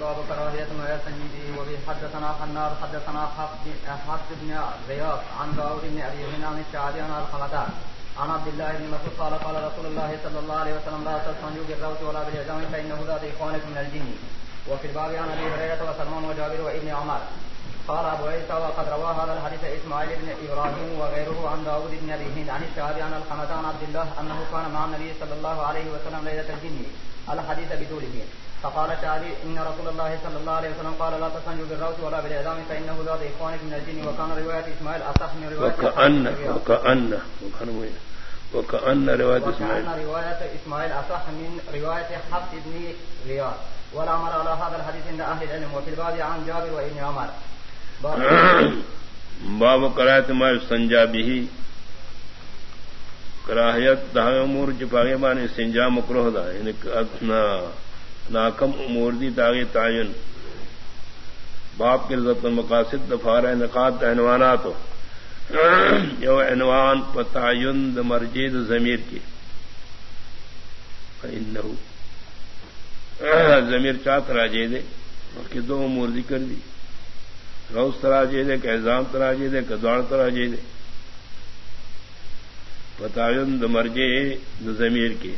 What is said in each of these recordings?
باب كراهية ما يستنجي به وبه حدثنا حناد حدثنا حفص بن غياث عن داود بن ابي هند عن الشعبي عن الخلطان عن عبد الله بن مسعود قال قال رسول الله صلى الله عليه وسلم، لا تستنجوا بالروث ولا بالعظام فانه ذات اخوانكم من الجن. وفي الباب عن ابي هريره وسلمان وجابر وابن عمر. قال ابو عيسى، وقد روى هذا الحديث اسماعيل بن ابراهيم وغيره عن داود بن ابي هند عن الشعبي عن الخمتان عبد الله انه كان مع النبي صلى الله عليه وسلم ليله الجن. الحديث بطوله فقال الشعبي ان رسول الله صلى الله عليه وسلم قال لا تستنجوا بالروث ولا بالاعدام فانه ذات اخوانك من الجن وكان روايه اسماعيل اصح من روايه وكأن وكأن وكأن روايه اسماعيل وكأن روايه اسماعيل اصح من روايه حفص بن غياث. والعمل على هذا الحديث عند اهل العلم. وفي الباب عن جابر وابن عمر. باب کرایت ما سنجا بھی کراہیت دہ امور چپاگے بان سنجا مکروہ دا. یعنی ناکم امور دی تاغی تعین۔ باپ کے عزت المقاصد دفار انعقاد عنوانات ہو یو عنوان پتعین د مرجید ضمیر کی۔ ضمیر چات راجے دے؟ کہ دو امور ذکر دی۔ روز تراجے دے، کہ ایزام تراجے دے، کہ دوڑ تراجے دے۔ پتعین د مرجے د ضمیر کی۔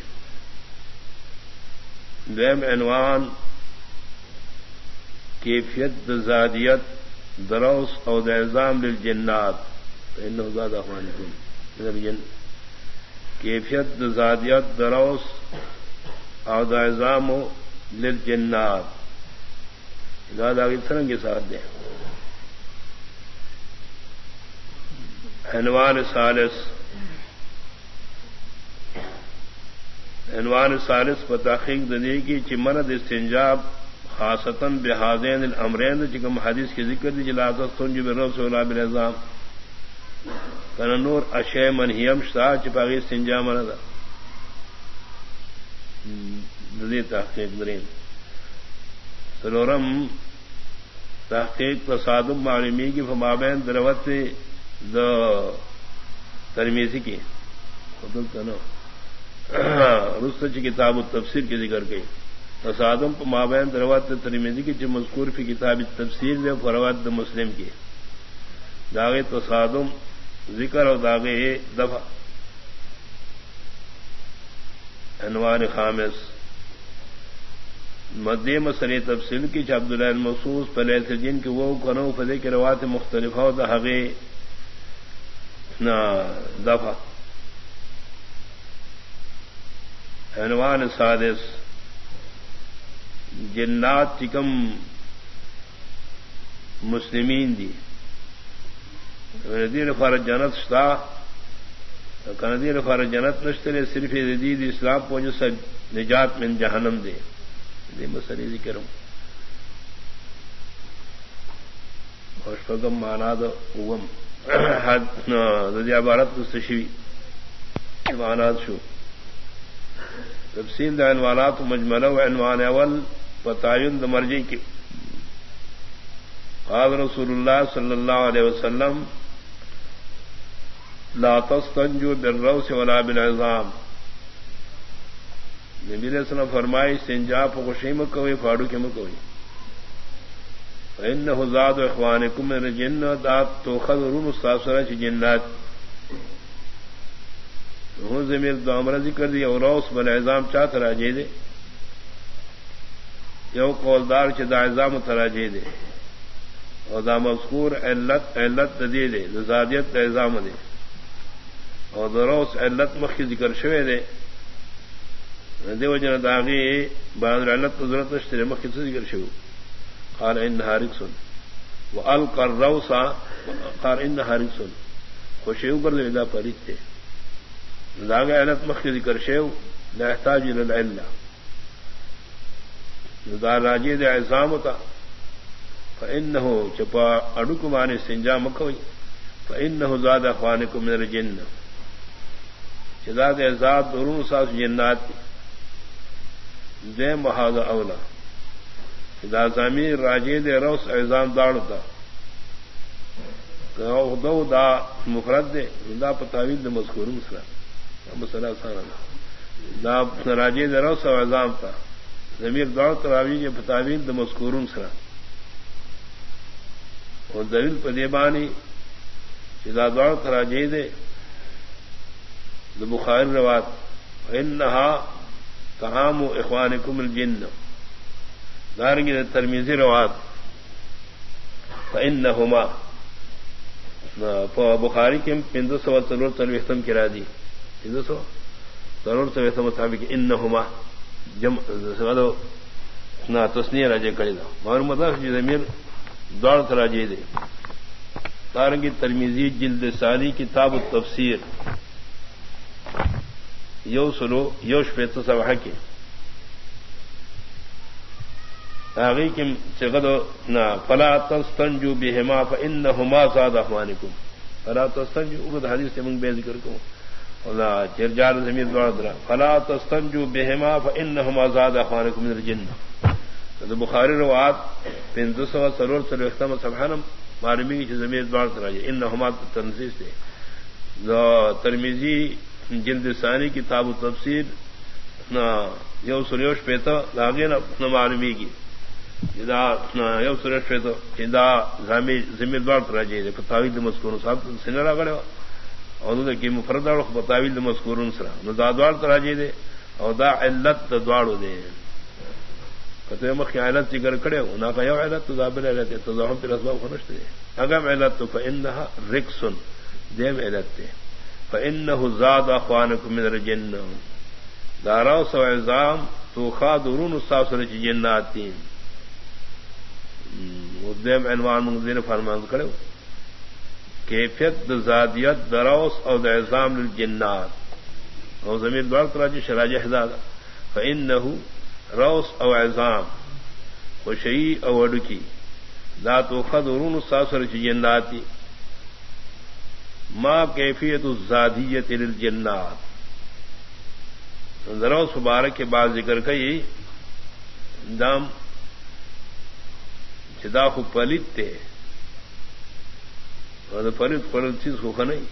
دیم عنوان کیفیت زادیت دروس او دزام للجنات. انه زاد اخوانكم جن مطلب کیفیت زادیت دروس او دزام للجنات. دادا کی سرنگ کے ساتھ دیں. عنوان سالس عنوان سالس پر تحقیق دنیا کی چمرد استنجاب خاصتاً بحاظین الامرین چکم حدیث کی ذکر دی جلازت سنجب رب صلی بالعظام کن اشے منہیم شتا چپاگی استنجا مرد. ددی تحقیق درین. سرورم تحقیق تصادم معلومی کی فمابین دروت د ترمیزی کی. خدل تنو. رست کی کتاب تفسیر کی ذکر گئی تصادم کو مابین دروات ترمیزی کی جو مذکور فی کتاب تفسیر میں فروات مسلم کی۔ داغ تصادم ذکر اور داغ دفع۔ انوار خامس۔ مدی مسئلے تفصیل کی عبد اللہ محسوس پلے سے جن کے وہ کنو فدے کے روات مختلف ہو داغے دفع۔ عنوان سادس۔ جنات چکم مسلمین دی۔ ندیر فار جنت شتا۔ کندیر فار جنت نشتر صرف دید اسلام پہنچ سب نجات من جہنم دے۔ دے مسئلے ذکر ہوں۔ خوشفگم مانا دو اوم۔ ددیا بھارت شیوی مانات شو۔ تفصیل عنوانات مجمل و عنوان اول بتعین د مرجی کی۔ قال رسول اللہ صلی اللہ علیہ وسلم، لا تستنجو بالروس ولا بالعظام۔ نبی علیہ السلام فرمائی سنجا خوشی مکوئی فاڑو کے مکوئی۔ فإنه زاد اخوانكم من الجن دات تو خذرون استاثرہ جنات۔ ہوں زمیر دامر ذکر دی اور روس بل اعظام چا تراجے دے؟ یو قولدار چدا اعظام تراجے دے۔ اور دا مذکور علت علت دے دے زادیت اعظام دے۔ اور دروس علت مخی ذکر شوے دے۔ دے وجن داغی بعد علت ضرورت اشترے مخی سے ذکر شو قال ان حارق سن والقر روسا قال ان حارق سن خوشی کر دے، دا پریت تھے داغ علت مخ ذکر شیو، لا احتاج الى العلة دا راجی دے عظام تا، فإنه چپا اڑک مانے سنجا مکوئی، فإنه زاد اخوانکم من الجن. چدا دے ذات درون ساس جنات دے محاذ اولا. دا زمین راجی دے روس عظام داڑتا دو دا مفرد دے دا پتاویل دے مذکور مسئلہ مسئلہ سارا دا راجی دے سو عظام تھا زمیر دوڑ تراوی کے فتاویل د مسکورون سرا. اور دلیل پدیبانی چدا دوڑ کرا جی دے بخار روات انہا تہام و اخوان کمل جن دارنگی ترمیزی روات ان بخاری کے پندرہ سو تلور تلوختم کرا دی پندرہ سو تلور مطابق ان ہوما جم راجے کڑی دا مگر مطلب زمین دوڑ دے تارنگی ترمیزی جلد ساری کتاب التفسیر یو سلو یوش پیت سب کے آگئی کم چگد نہ فلا تستنجو بہما فانہما زاد احوانکم فلا تستنجو اگد حدیث سے منگ بے ذکر کو چرجار زمین دوڑ درا. فلا تستنجو بہما فانہما زاد احوانکم من الجن. بخاری روات پندو سو سرور سلو اختم سبحانم معلومی کی زمین دوڑ درا انہما تنزیز دے ترمیزی جلد ثانی، کتاب و تفسیر یو سریوش پیتا لاگے نہ معلومی کی جدا یو سریوش پیتا جدا زمین ذمہ دار راجے فتاویل مسکور صاحب سنرا گڑے اور کی مفرد فتاویل مسکور سرا. نہ دادوار تراجے دے اور دا علت دوڑ دے. کتے مخ علت ذکر کرے نہ کہ یو علت تو ذابل علت تو ہم پھر اسباب خنشت دے اگر علت تو فانها رکسن، دیم علت تے. فإنه زاد أخوانكم من الجنة دارا سو عزام تو خادرون استاسر جناتين ودیم عنوان منذر فرمان کرو کیفیت زادیت دروس او د عظام للجنات. او زمین دوار تراجی شراج احداد فإنه روس او عظام وشئی او اڈکی لا تو خدرون استاسر جناتی. ماں کیفیت الزادیت للجنات. ذرا مبارک کے بعد ذکر کئی دام چدا کو پلت تھے پلت پلت چیز کو نہیں۔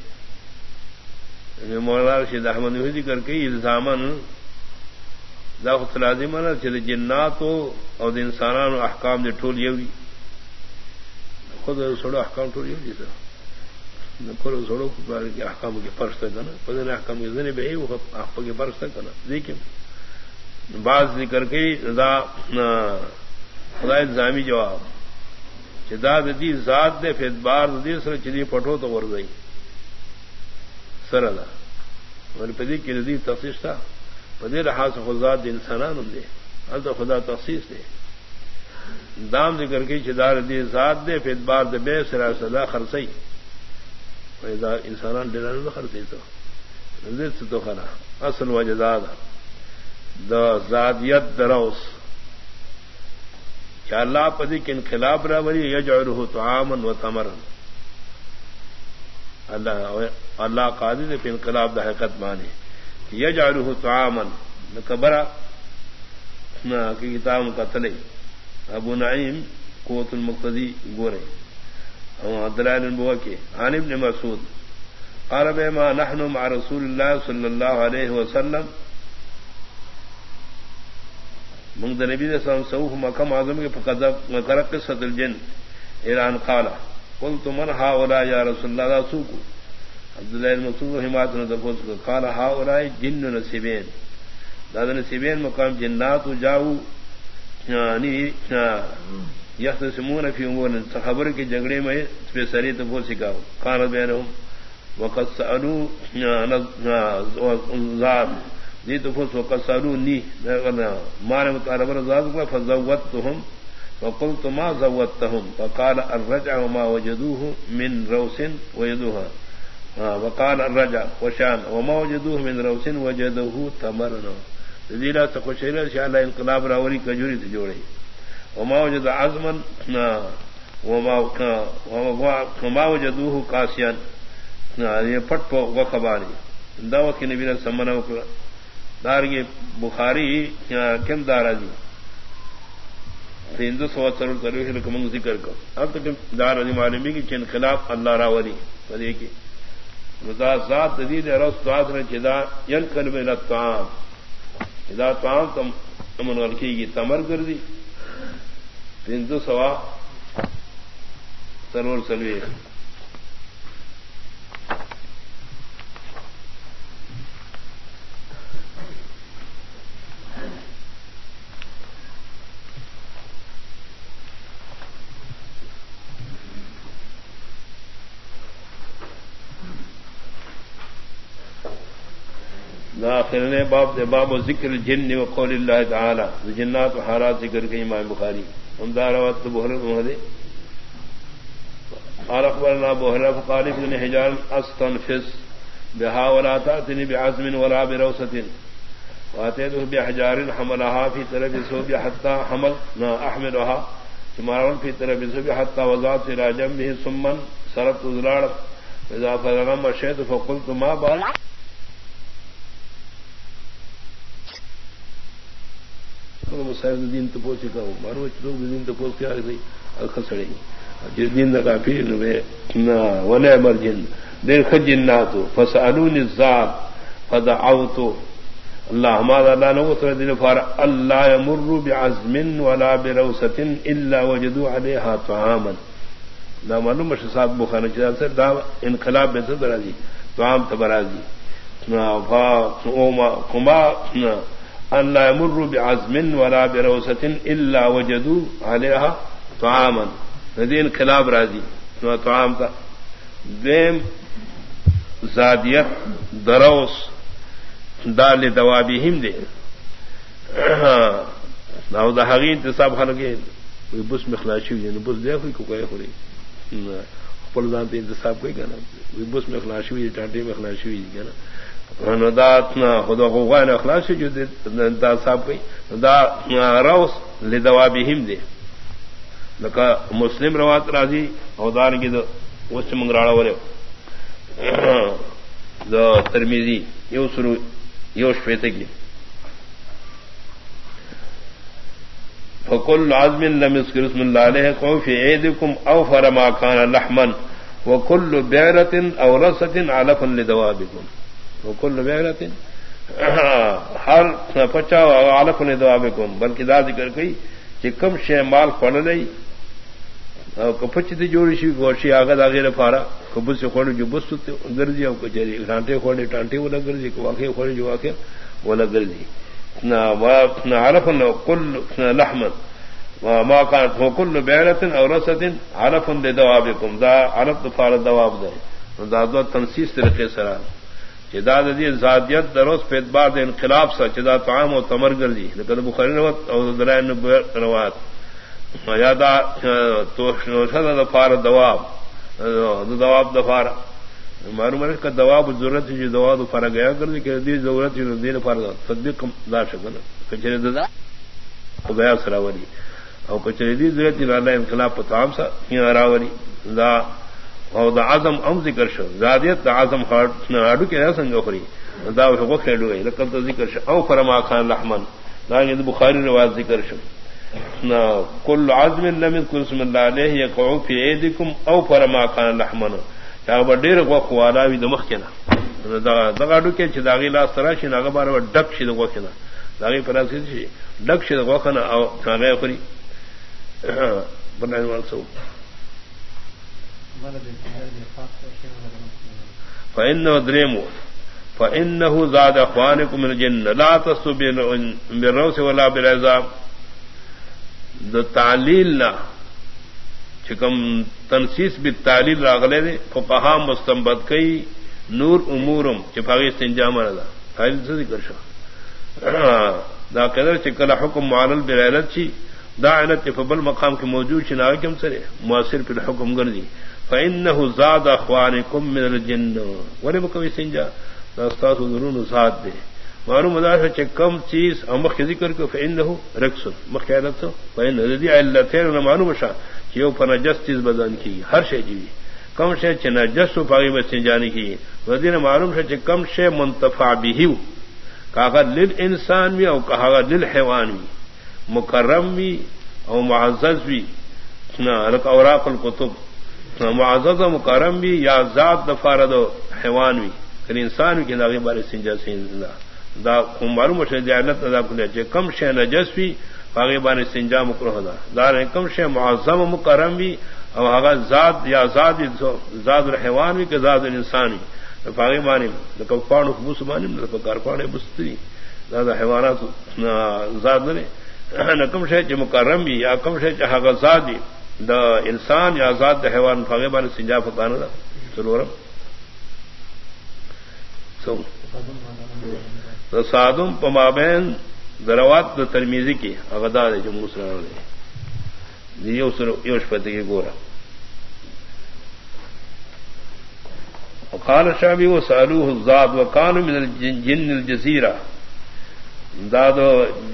یعنی مولانا رشید احمد ہوئی ذکر کئی الزامن داخت لازم چد جنات اور انسانان احکام دے ٹول یہ خود سڑو احکام ٹول یہ سر کے حکام کے فرش نا پدن حکام کے ذریعے بے وہ کے نا دیکھیں بعض ذکر کے خدا الزامی جواب۔ چدا دی ذات دے پھر بار دی سر چدی پٹو تو ور گئی. سر ادا اور پدی کی تفصیص تھا پدی رہا سے خدا انسانان دے. ہر تو خدا تفصیص دے. دام ذکر کی چدار دی ذات دے پھر بار دے بے سرا سدا خرسئی انسان ڈیرا خرچے تو. تو خرا. اصل وجہ زاد دا. زادیت دروس کیا اللہ پدی کے انخلاف راوری یج اور تو آمن و تمرن اللہ اللہ قادی نے انقلاب دا حقت مانے۔ یج اور ہو تو آمن قبرا کتاب کا تلے۔ ابو نعیم، قوت المقتدی، گورے۔ دلائل البوا کے، عن ابن مسعود۔ قال بما نحن مع رسول الله صلى الله عليه وسلم من ذا نبی صلی اللہ سوف مقام اعظم کے فقذب الجن. ایران قال قلت من هؤلاء يا رسول الله؟ سوق عبد الله المسعود حمایت نے کو جن نسبین دادا نسبین مقام جنات جاؤ سمون فی امور خبر کے جھگڑے میں پہ سری تو بہت سکھا کان بین وقت سالو ذات جی تو پھوس وقت سالو نی مار مطالبہ ذات کو فزوت تو ہم وقل تو ما زوت ہم وقال الرجع وما وجدوه من روس وجدوها. وقال الرجع وشان وما وجدوه من روس وجدوه تمرنا. ذیلا جی تخشیرا شاء اللہ انقلاب راوری کجوری سے جوڑے. وما وجد عزما وما وجدوه قاسيا یہ پٹ پو وخبانی دعوت کی نبی نے سمنا دار یہ بخاری کم دارا جی؟ ہندو سو سر تروح رقم ذکر کر اب تک دار علی جی معلومی کی چن خلاف اللہ راولی پدے کی رضا ذات دید رس ذات نے چدا ین کلمہ الطعام اذا طعام۔ تم امن ورکی کی تمر کر دی۔ ہندو سوا سرور سلوی آخر باب دے، باب و ذکر جن و قول اللہ تعالی۔ جنات و حالات ذکر کے امام بخاری۔ ہم داروت بحر محدے قال اخبرنا بحر فقال ابن حجار استنفس بها ولا تاتني بعزم ولا بروسة۔ واتيته بحجار حملها في طرف سوب حتى حمل، نا احملها ثم في طرف سوب حتى وضعت الى جنبه ثم صرفت ذلال اذا فرغ مشيت فقلت ما بال۔ دین تو پوچھ کا مارو لوگ دین تو پوچھ کیا کھسڑے جس دن کا پھر ونے مر جن دیر خجن نہ تو فس ذات فدا آؤ تو اللہ ہمارا اللہ نو تو دن فار اللہ مرو بعزم ولا بروسۃ الا وجدوا عليها طعاما. نہ معلوم مش صاحب بخاری چلا سے دا انقلاب میں تو درازی طعام تبرازی نہ فا کما ان لا يمر بعزم ولا بروسة الا وجدوا عليها طعاما. ندین خلاف راضی طعام کا دیم زادیت دروس. دال دوابهم دے نو دا حقی انتصاب خلقے بس میں خلاشی ہوئی بس دیا کوئی کو کوئی خوری خپل ځان انتصاب کوي کنه. بس میں خلاشی ہوئی ټانټي میں خلاشی ہوئی کنه. دا خدا غوغان اخلاص جو دا صاحب کوي. دا روس لدوابهم دي. لکه مسلم روات راضي او دار کې د وڅ منګراړه وره دا ترمذی یو سرو یو شپته کې. فكل عزم لم يذكر اسم الله عليه قو في عيدكم او فرما كان لحما وكل بيرة او رسة علفا لدوابكم کل بیرت ہر پچا عالف نے دعا میں کم بلکہ دا ذکر کئی کہ کم شے مال پڑ لئی کپچ دی جوڑی شی گوشی آگا آگے پارا کبو سے کھوڑی جو بس گرجی او کچہری ٹانٹے کھوڑے ٹانٹے وہ لگ گرجی واقع کھوڑے جو واقع وہ لگ گرجی نہ عرف نہ کل لحمت۔ ما کان کل بیرت اور رسد عرف دے دا عرف دفار دواب دے دا دو تنسیس طریقے سرا۔ چدا دی زادیت دروس پہ اعتبار انقلاب سا چدا تعام و تمر گردی. لیکن بخاری روت اور درائن روات یادا تو دفار دواب. دواب دفار معلوم ہے کہ دواب ضرورت ہے جو دوا دفارا گیا کر دی کہ دی ضرورت ہے دین فار تصدیق دا شکن کچرے دا گیا سراوری. او کچرے دی ضرورت ہے اللہ انقلاب پتام سا یہ راوری. دا او دا عزم ام ذکر شو. زادیت دا عزم ہاڈو کے سنگ خری دا وہ کھیلو ہے لقد تو ذکر شو. او فرما خان لحمن. دا یہ بخاری روایت ذکر شو. نا کل عزم لم يذكر اسم الله عليه يقع في ايديكم او فرما خان لحمن. دا ډیر غوخ والا وی د مخ کنه دا دا غاډو کې چې داغي لاس ترا شي هغه بار ډک شي د غوخ کنه داغي پر اساس شي؟ ډک شي د غوخ کنه او هغه خوري. بنای ورسو فإنه دريمو فإنه زاد أخوانكم من الجن. لا تصوا بالروس ولا بالعذاب. دا تعلیل نہ چکم تنسیس بھی راغلے دے. فقہا مستنبت کئی. نور امورم. چپاگی استنجام رضا تعلیل سے ذکر شا دا قدر چکل حکم معلل برعلت چی. دا علت فبل مقام کے موجود چناوی کم سرے مؤثر پہ حکم گردی فإنه زاد أخوانكم من الجن. ولم كوي سنجا استاذ ضرور زاد دے جی معلوم مدار ہے کم چیز امخ کے ذکر کو فإنه رقص مخیالت فإن ذي علتين معلوم شا کہ وہ فنجس چیز بدن کی ہر شے جی کم شے چ نجس و پاگی میں سنجانی کی ودین معلوم ہے کم شے منتفع به کاغذ للانسان بھی او کاغذ للحيوان بھی مکرم بھی او معزز بھی نہ اوراق الکتب. معزز و مکرم بھی یا ذات دفار دو حیوان بھی یعنی انسان بھی کہ بارے سنجا سنجا دا معلوم شے دیانت ادا کلے چے کم شے نجس بھی باغی بان سنجا مکرہ دا. دار کم شے معظم و مکرم بھی او هغه ذات یا ذات ذات الحيوان بھی کہ ذات الانسانی باغی بانی کو پانو بوس بانی نہ کار پانے بستری دا حیوانات ذات نے نہ کم شے چ مکرم بھی یا کم شے چ هغه دی. دا انسان یا ذات حیوان باغی بان سنجا فکانہ دا سلورم سو دا سادم پمابین دروات دا ترمیزی کی اغدا دے جو مسلم دے یوش پتی کی گورا خال شابی و سالو زاد و من جن الجزیرہ داد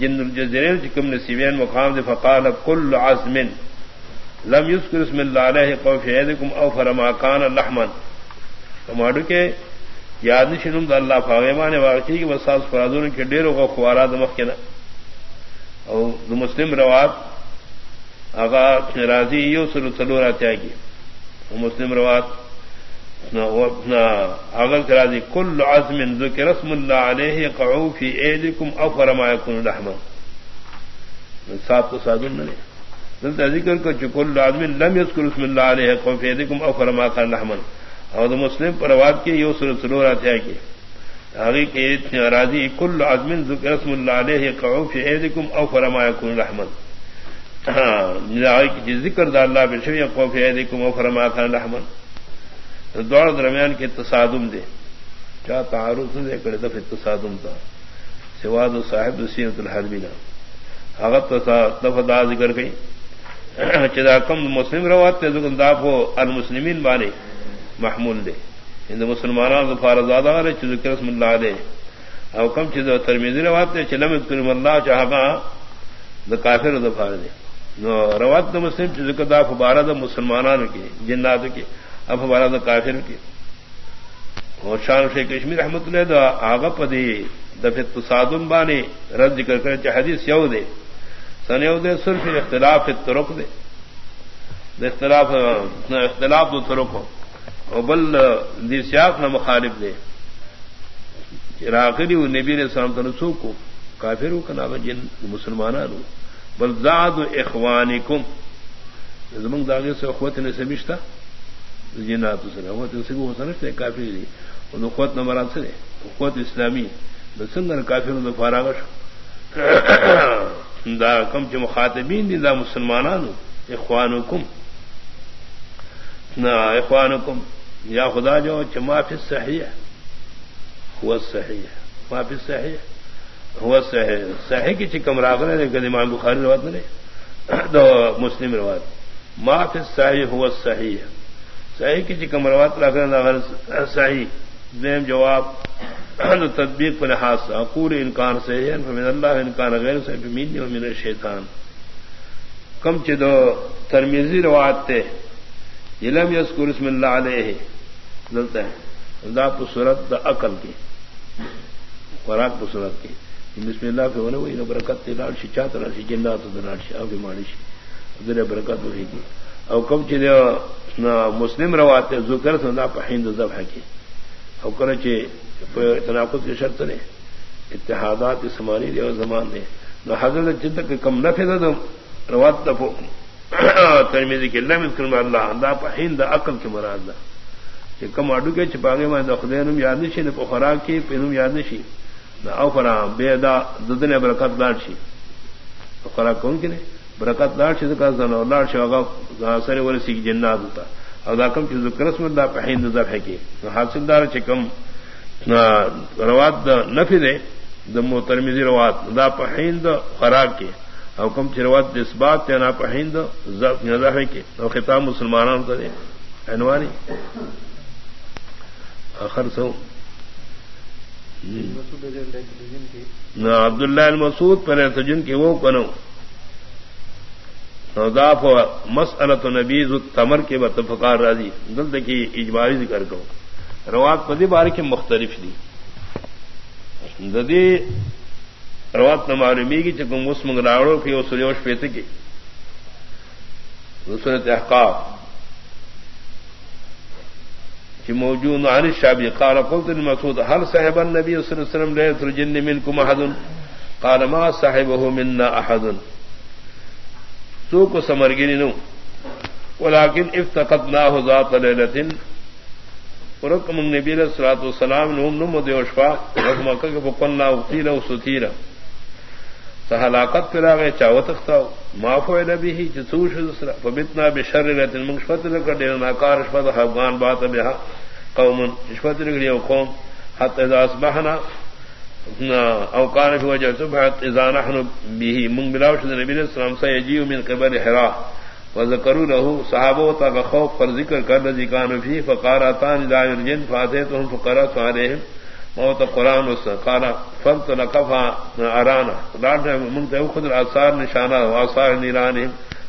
جن الجزیر چکم نصیبین مقام دے، فقال کل عزم لم يذكر اسم الله عليه قوف يدكم او فرما كان لحما کماڑو کے یاد شنم دا اللہ فاغیمان واقعی کی بساس فرادون کے ڈیروں کا خوارات مخنا او دو مسلم روات آغا راضی یو سر سلورا تیاگی مسلم روات اگر راضی کل عزم ذکر رسم اللہ علیہ قعو فی ایدکم او فرما یکن لحما. صاحب تو سادن نے دلتا ذکر کو چکل عزم لم یذکر رسم اللہ علیہ قعو فی ایدکم او فرما کان لحما. اور مسلم پر پرواد کے یو سر سلور آتے کی آگے کے راضی، کل عزمن ذکر رسم اللہ علیہ قعوف عیدکم او فرما کن رحمن ہاں، آگے ذکر دا اللہ بشوی قوف عیدکم او فرما کن رحمن دوڑ درمیان کے تصادم دے۔ کیا تعارف دے کرے دف تصادم تھا سواد و صاحب سیرت الحربینا ہاں حغت دفع دا ذکر گئی چدا کم مسلم روات تے ذکر دا کو المسلمین بانے محمول دے۔ ہند مسلمان فارزادہ ذکر رسم اللہ دے۔ او کم چیز ترمیزی روات دے چلم کرم اللہ چاہا دا کافر دا دے۔ نو روات دا مسلم چیز ذکر دا فبارہ دا مسلمانان کی جنات کی اب فبارہ دا کافر کی اور شان شیخ کشمیر احمد اللہ دا آغا پا دی دفت تصادم بانے رد ذکر کرے چاہ حدیث یو دے۔ سن یو دے صرف اختلاف ترک دے۔ اختلاف اختلاف دو ترک ہو۔ بل دی سیاق نہ مخالف دے۔ راکری نبی نے سلام تنسو کو کافر ہو کنا جن مسلمان بل زاد اخوان کم زمنگ داغے سے اخوت نے سمجھتا جنات سره سے اخوت سے وہ سمجھتے کافی دی۔ ان اخوت نمبرات سے اخوت اسلامی۔ سنگر کافر دا فاراغش دا کم جو مخاطبین دی دا مسلمانانو۔ اخوانکم۔ نا، اخوانکم۔ یا خدا جو چما فی صحیح ہوا صحیح ما فی صحیح ہوا صحیح صحیح کی چکم راغل ہے کہ امام بخاری روایت نے تو مسلم روایت۔ ما فی صحیح ہوا صحیح صحیح کی چکم روایت راغل صحیح دیم جواب تدبیر پر لحاظ اقول انکان سے یعنی فمن اللہ انکان غیر سے فمین ومن الشیطان۔ کم چدو ترمیزی روایت تے علم یذکر اسم اللہ علیہ دلتا ہے۔ دا پو صورت دا عقل کی، خوراک پو صورت کی۔ بسم اللہ پہ ہونے وہی برکت تے لاڑ شی، چاہتا لاڑ شی، جنات تو لاڑ شی او بیماری شی دل برکت ہوئی گی۔ او کم چی دے مسلم رواتے ذکر تو دا پہند ذبح کی۔ او کرے چی تناقض کی شرط نے اتحادات سمانی دے زمان دے۔ نو حضرت جد تک کم نفع دے روات دفو ترمیزی کے اللہ مذکر اللہ، دا پہند عقل کے مراد دا۔ کہ کم اڈو کے چپاگے میں خدین یاد نشی نہ خوراک کی پینم یاد نشی۔ نہ او فرا بے دا ددن برکت لاٹ شی۔ خوراک کون کی نے برکت لاٹ شی کا زن اور لاٹ شی ہوگا سر ور سی جنات ہوتا. اور دا کم کرس میں دا پہین دا ہے کہ حاصل دار چکم روات دا نفی دے دم ترمیزی روات دا پہین دا خوراک کے او کم چروات اس بات تے نا پہین دا نظر ہے کہ او خطاب مسلمانوں کا دے. انواری آخر سو. نہ عبداللہ المسود پر سجن کی وہ کنو نوزاف مسلط و نبیز التمر کے بتفقار راضی۔ دلد کی اجباری ذکر کرو۔ روات پدی بار کی مختلف دی۔ ددی روات نہ معلومی کی چکم اس منگلاڑوں کی وہ سجوش پیت کی۔ سنت احقاف۔ موجود عن الشعبي قال قلت المسعود هل صاحب النبي صلى الله عليه وسلم لا يترجن منكم احد؟ قال ما صاحبه منا احد؟ سو کو سمرگنی سوق سمرگني ولكن افتقدناه ذات ليله ورکم النبي صلى الله عليه وسلم نوم نوم دیوشفا رحمہ کہ فقلنا وقيل وستيرا سہلاقت پھر آگے چاو تختا معاف ہوئے نبی ہی جسوش فبتنا بشر رت مشفت کر دینا ناکار اشفت افغان بات بہا قوم اشفت رگڑی او قوم۔ حت اذا اصبحنا۔ اوقان فی وجہ صبحت اذا نحن به من بلاوش نبی علیہ السلام، سیجیو من قبل حرا. وذکروا له صحابہ تا خوف پر ذکر کر رضی کان فی، فقاراتان لا يرجن فاتتهم فقرات عليهم موت قرآن اس قال فلت لقفا ارانا لاٹ من تے خود اثار نشانہ واثار نیران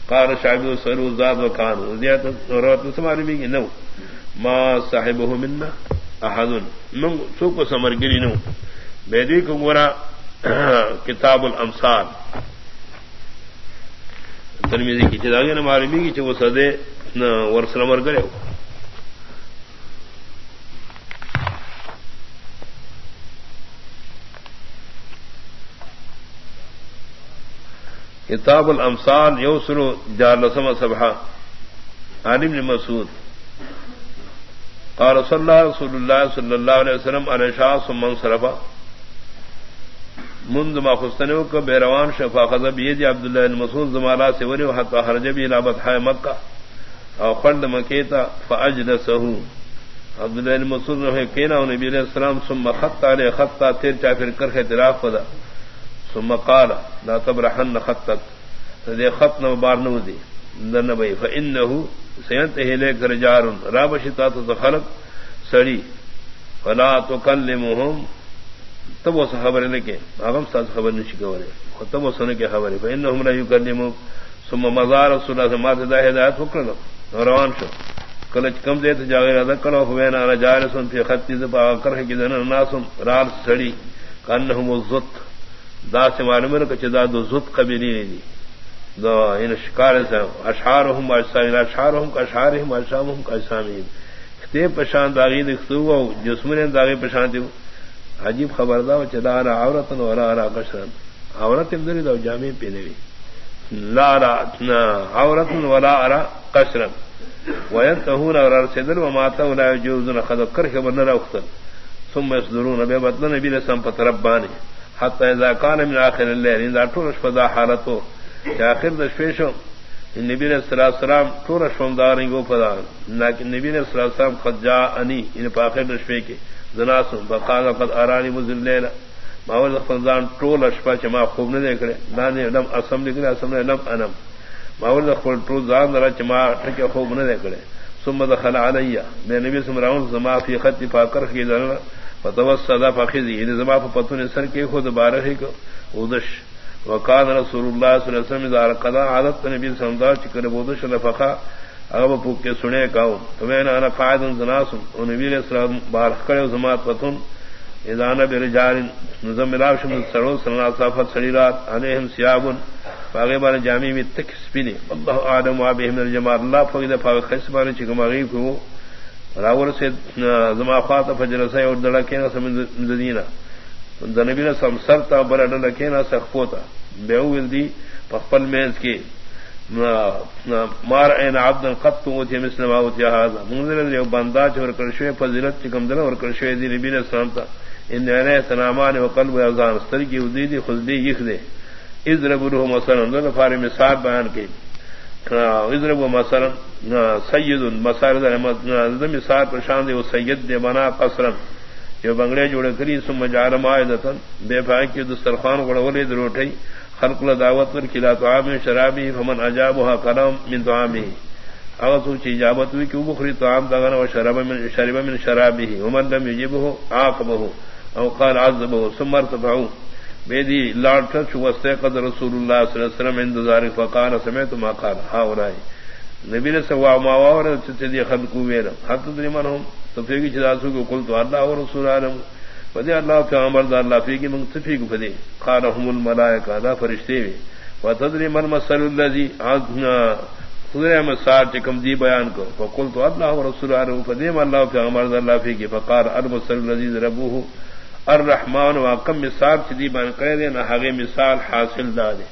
قال شعب سرو زاد وكان زیات روت سماری بھی نو. ما صاحبه منا احد من سو کو سمرگری نو. بیدی کو گورا کتاب الامثال۔ ترمیزی کی چیز آگے نا، معلومی کی چھ وہ سدے ورسلمر کرے۔ ہو کتاب الامثال یوسر جار لسم صبحا عالم نے مسعود قال صلی اللہ رسول اللہ صلی اللہ علیہ وسلم، علیہ شاہ سمن صرفا منذ ما خستنو کو بیروان شفا خذب یہ عبد الله المسعود زمالا سے وری حتا خرج بھی لابت ہے مکہ او خند مکیتا فاجلسه. عبد الله المسعود نے کہنا نبی علیہ السلام ثم خط علی خطا تیر چا پھر کر کے اعتراف خدا ثم قال، لا تبرحن خطك. ذي خط نو بار نو دي دن بي فانه سينتهي لك رجال راب شتا تخلق سڑی فلا تكلمهم تب وہ خبر لکے اغم ساز خبر نہیں شکورے تب وہ سن کے خبر ہے۔ فانهم لا يكلموا ثم مزار رسول الله ما ذا ہدایت وکړه روان شو۔ کلچ کم دے تو جاگے رضا کرو ہوئے نا جار سن پھر خطی دبا کر ہے کہ ناسم رال سڑی۔ کانہم الزت۔ دا سے معلوم ہے کہ دا دو زت قبیلی جی۔ دی دو ان شکار سے اشعارهم اشعار اشعارهم اشعارهم اشعارهم اشعارهم تے پشان داغی دکھتو و جسمنے داغی پشان دیو عجیب خبردار چدا را عورتن ولا را قشرن عورت اندری دو جامع پینے وی لا را عورتن ولا را قشرن. وینتهون اور رسدن وما تا ولا يجوزون خذ کرخ بنرا اختن. ثم يصدرون ببطن نبی رسم پتربانی حتى اذا كان من اخر الليل اذا طول فضا حالته اخر دشفيشو النبي صلى الله عليه وسلم طول شوم دارين گو فضا لكن النبي صلى الله عليه وسلم ان باخر دشفي کے زناس بقال قد اراني مذل الليل ما هو فضان طول شفا چما خوب نہ دیکھ رہے دانے نم اسم لکھ رہے اسم نم انم. ما هو خپل طول زان را چما ٹھکے خوب نہ دیکھ رہے ثم دخل علي میں نبی صلی اللہ علیہ وسلم زما في خط فاكر في ذلك فتوسد فخذي ان زما پتون سر کے خود بارہ کو. ودش وقال رسول الله صلی اللہ علیہ وسلم اذا قضى عادت نبی صلی اللہ علیہ وسلم چکر ودش لفقا اگر پوک کے سنے کاو تو میں انا قاعد زناس نبی علیہ السلام بارہ کرے زما پتون اذا نبی رجال نظم ملاوش من سرو صلی اللہ علیہ وسلم سریرات علیہم سیاب فاغی بار جامع میں تک سپینے اللہ آدم اعلم وابہم الجمال۔ اللہ فقید فاغی خیس بارے چکم غیب کو۔ راور سے زما خواط فجر اور دڑا کینا سم مدینہ دنبی نے سم سرتا، بڑا ڈلا کینا دی، پخپل میز کی۔ مار این عبد قط تو تی مثل ما اوتی هذا. منذر نے بندہ چور کر فضیلت چکم دل اور کر دی نبی نے سلام تا. ان نے سلامان و قلب و اذان استر کی ودی دی خود دی یخ دے اذرب له مثلا. ذل فار مثال بیان کی. اذرب مثلا سید مسار مثال پر شان دے وہ سید دے بنا قصرن جو بنگلے جوڑے کری سم جار مائدتن بے پاک کی دسترخوان غڑولے دروٹھئی خلق ل دعوت پر کلا طعام شرابی فمن اجابها کرم من طعامه اگر تو چی اجابت ہوئی کہ بخری طعام دغن و شراب من شرب من شرابه ومن لم يجبه عاقبه، او قال عذبه، ثم ارتفعوا. بیدی لاٹ چ وستے قد رسول اللہ صلی اللہ علیہ وسلم عند ذلك فقال، سمعت ما قال. هؤلاء نبی نے سوا ما اور چدی خلق ویل حق تدری من ہم تو پھر کی جاسو کو قلت اللہ اور رسول عالم. فدی اللہ کے امر دا اللہ فی کی منتفی کو فدی. قال هم الملائکہ، دا فرشتے وی. وتدری من مسل الذی مثال چکم دی بیان کو. فقل تو اللہ رسول فدیم اللہ کے عمر دا اللہ فی کی فقار المسل العزیز ربو الرحمان و کم مثال چدی بیان کرے دے، نہ حگے مثال حاصل دا دے.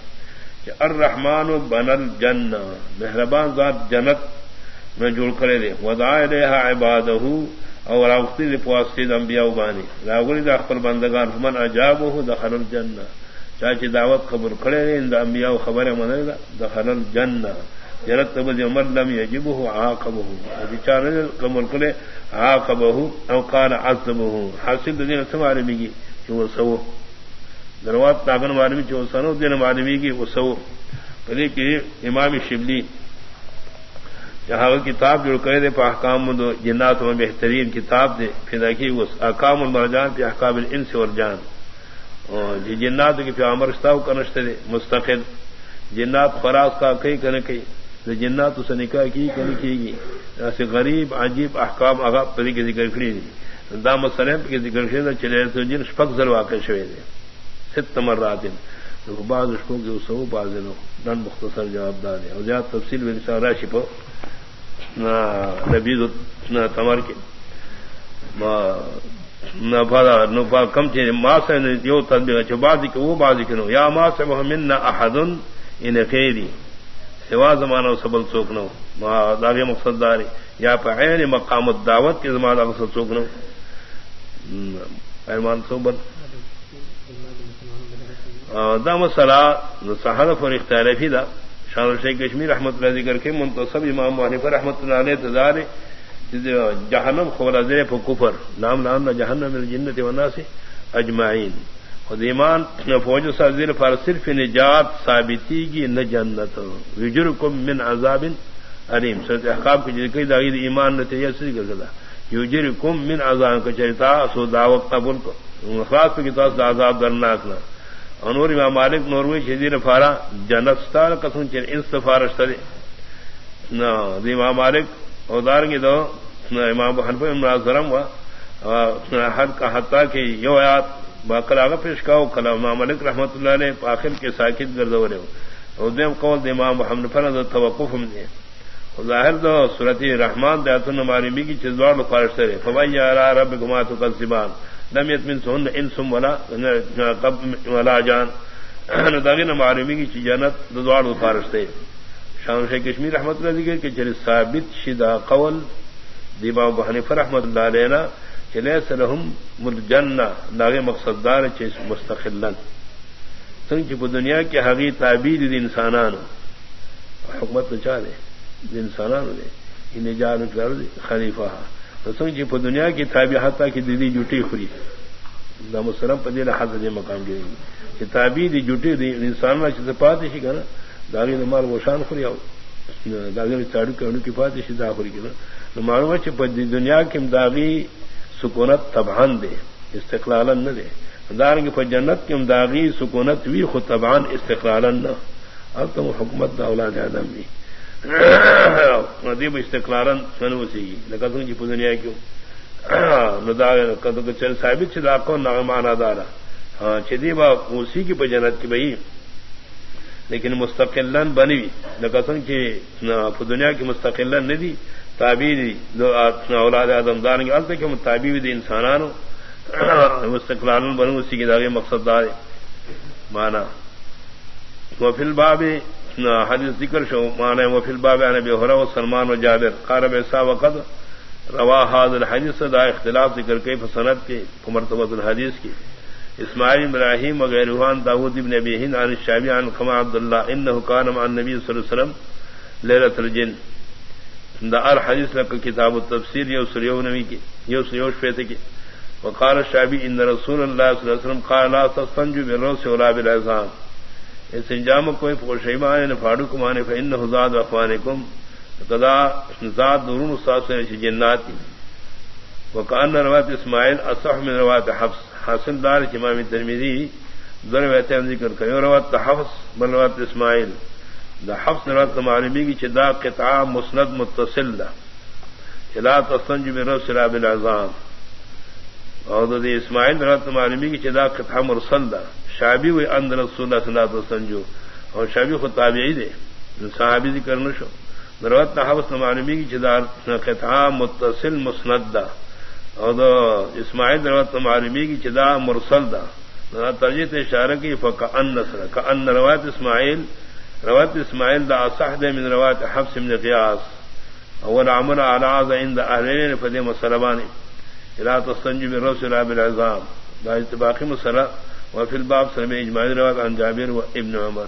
کہ الرحمان بن الجن مہربان ذات جنت میں جوڑ کرے دے. ودا رہا عباد اور راوتی پواستی انبیاء بانی راغلی دا اخبر بندگان من اجاب ہو دخل الجنہ چاچی دعوت قبول کرے دے ان انبیاء خبر من دخل الجنہ جنت تب عمر لم يجبه عاقبه. ابھی چانے قبول کرے عاقبه او قال عذبه. حاصل دین سمارے میگی کہ وہ سو دروات تاگن والے جو سنو دین والے کی وہ سو کدی کہ امام شبلی جہاں کتاب جو کرے دے احکام دو جنات میں بہترین کتاب دے پھر کی وہ احکام المرجان پہ احکام الانس والجان. اور جی جنات کی پہ عمر کنشتے دے مستقل. جنات فراز کا کئی کنے کئی جنات اسے نکاح کی کنی کی گی ایسے غریب، عجیب احکام اگا پری کے ذکر کری دی دام سلیم کے ذکر کری چلے تو جن شپک زر واقع شوے دے ست مر رات دن بعض اشکوں کے سو بعض دنوں نن مختصر جواب دار ہے اور زیادہ تفصیل میں نشان راشی پو نبی تمر کے۔ کم چیز۔ ماں سے یو تدبیر اچھا بازی کے وہ بازی کے نو یا ماں سے محمد نہ احدن ان خیری۔ سوا زمانہ سبل چوکنو داغے مقصد داری یا پہین مقام الدعوت کے زمانہ مقصد چوکنو ایمان صوبن دا مسئلہ صحرف اور اختیار فی دا. شان شیخ کشمیر رحمت اللہ ذکر کے منتصب امام پر رحمت اللہ علیہ تدار جہنم خبر ازر کفر. نام نام نہ جہنم جنت ونا سے اجمعین. خدیمان فوج سازر پر صرف نجات ثابتی کی نہ جنت. وجر کم من عذاب علیم. سرت احقاب کی جگہ داغید ایمان نہ تیجا سے گزلا یوجر کم من عذاب کا چرتا سو دعوت قبول کو. خاص کی تو عذاب درناک نہ انور امام مالک نوروی شدیر فارا جنت ستار قسم چر ان سفارش ترے نہ امام مالک اودار کی دو امام حنف امراض ظلم ہوا حد کا حتہ کی یو آیات باقلا پیش کا کلام ملک رحمت اللہ نے آخر کے ساکت گرد ادیم قول دے امام محمد فرد توقف ہم دے۔ ظاہر دو صورت رحمان دیات ماری بھی کی چزوار فارش کرے فوائی آرا رب گما تو کل لم یتمن سن ان سم ولا قب ولا جان. داغی ماری بھی کی جنت دوار فارش دے شام شیخ کشمیر رحمت اللہ دیگر کہ چل ثابت شدہ قول دیما بحنیفر رحمت اللہ علیہ چلے سلحم مرجن داغے مقصد دار چیز مستقل سنگ چپ دنیا کے حقی تعبیر دی انسانان حکمت چاہ دے انسانان دے. انہیں جان کر دے. خلیفہ تو سنگ جی چپ دنیا کی تابی حتا کی دیدی جٹی خری دام السلام پدی حد دے مقام گرے گی کہ تعبیر دی جٹی دی انسان سے پاتے شی نا داغی نمال وشان خری آؤ داغی چاڑو کے کی پاتے شی دا خری کی نا معلوم چپ دنیا کی داغی سکونت تبان دے استقلال نہ دے دار کی جنت کی امداغی سکونت بھی خود تبان استقلال نہ اب تم حکومت دا اولاد آدم بھی ندیب استقلال سنو سی۔ لگا تم جی دنیا کیوں؟ چل ثابت سے لاکھوں نغمانہ دارا۔ ہاں چدی با اسی کی پہ جنت کی بھائی لیکن مستقل بنی۔ لگا تم کی دنیا کی مستقل نہیں دی۔ تابی اولاد آدم دان کی الت کے تابی دی انسانان مستقلال بنو اسی کے داغے مقصد دار مانا۔ وفل باب حدیث ذکر شو مانا وفل باب نبی ہرا و سلمان و جابر۔ قارب ایسا وقت روا حاض الحدیث. دا اختلاف ذکر کے فسنت کے مرتبت الحدیث کی۔ اسماعیل ابراہیم وغیر روحان داود ابن ابی ہند عن الشابی عن خما عبداللہ، انہو کان مع النبی صلی اللہ علیہ وسلم لیلت الجن۔ دا ار حدیث لک کتاب التفسیر یو سریو نوی کی، یو سریو شفیت کی۔ وقال الشعبی ان رسول اللہ صلی اللہ علیہ وسلم قال، لا تستنجو بالروس ولا بالعظام اس انجام کوئی فوشیمان فاڑو کمانے فإنه زاد اخوانکم قضا زاد نورون استاد سے جنات وکان روایت اسماعیل اصح من روایت حفص۔ حاصل دار امام ترمذی۔ ذر ویتے ذکر کرے روایت حفص بل روایت اسماعیل دا حفظ نرات معلومی کی چدا قطع مسند متصل دا۔ چلا تسنج میں رب سراب العظام۔ اور دے اسماعیل نرات معلومی کی چدا قطع مرسل دا۔ شابی ہوئی اند رسول اللہ صلی اللہ تسنجو اور شابی خود تابعی دے۔ صحابی ذکر نشو دروت حوث معلومی کی جدار قطعہ متصل مسند دا۔ اور دو اسماعیل دروت معلومی کی جدا مرسل دا۔ ترجیح اشارہ کی فق ان نسر کا ان روایت اسماعیل روایت اسماعیل دا اصح دے من روایت حفص من قیاس۔ اول عمر علاز عند اہلین فدی مسلمانی۔ لا تستنجی من رسول راب العظام دا اتباقی مسلح وفي الباب سلم اجماعی روایت عن جابر و ابن عمر.